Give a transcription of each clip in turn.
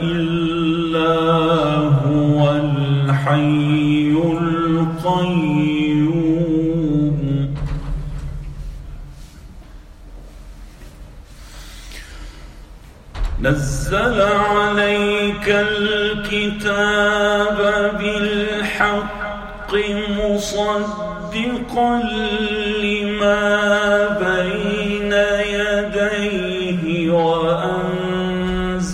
إلا هو الحي القيوم. نزل عليك الكتاب بالحق مصدقا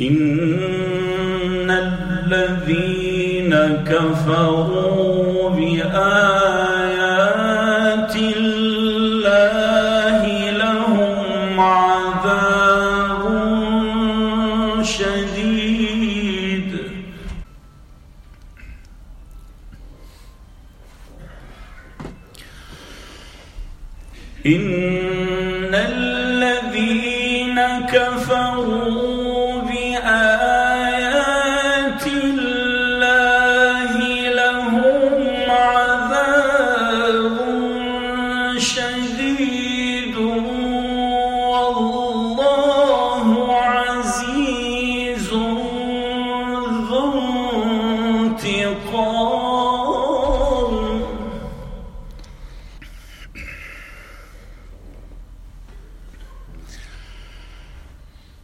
إن الذين كفروا بآيات الله لهم عذاب شديد. إن الذين كفروا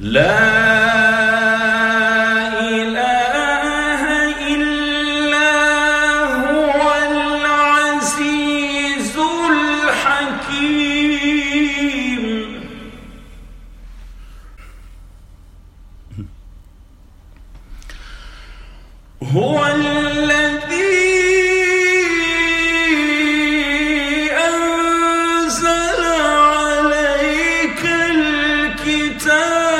لا هو الذي أنزل عليك الكتاب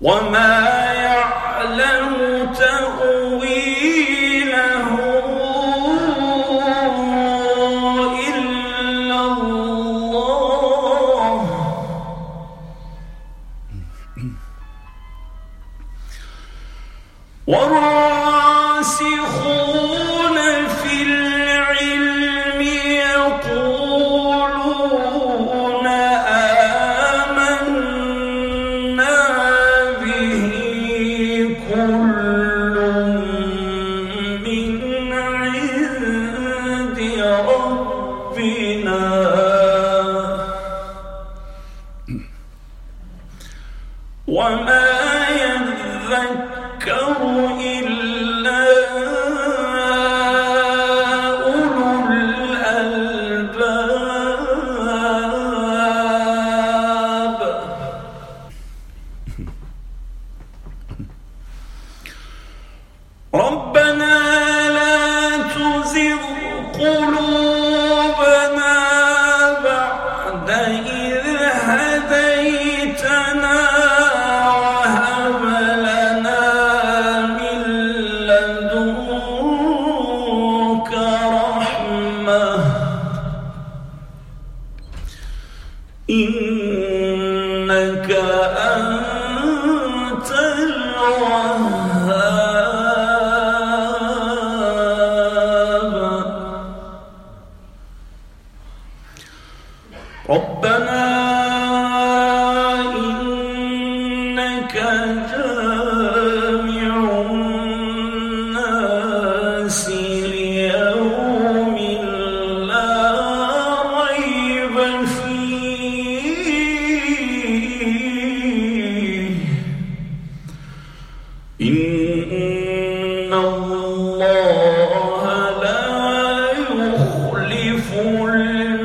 وما وما إنك أنت الوهاب. ربنا forever.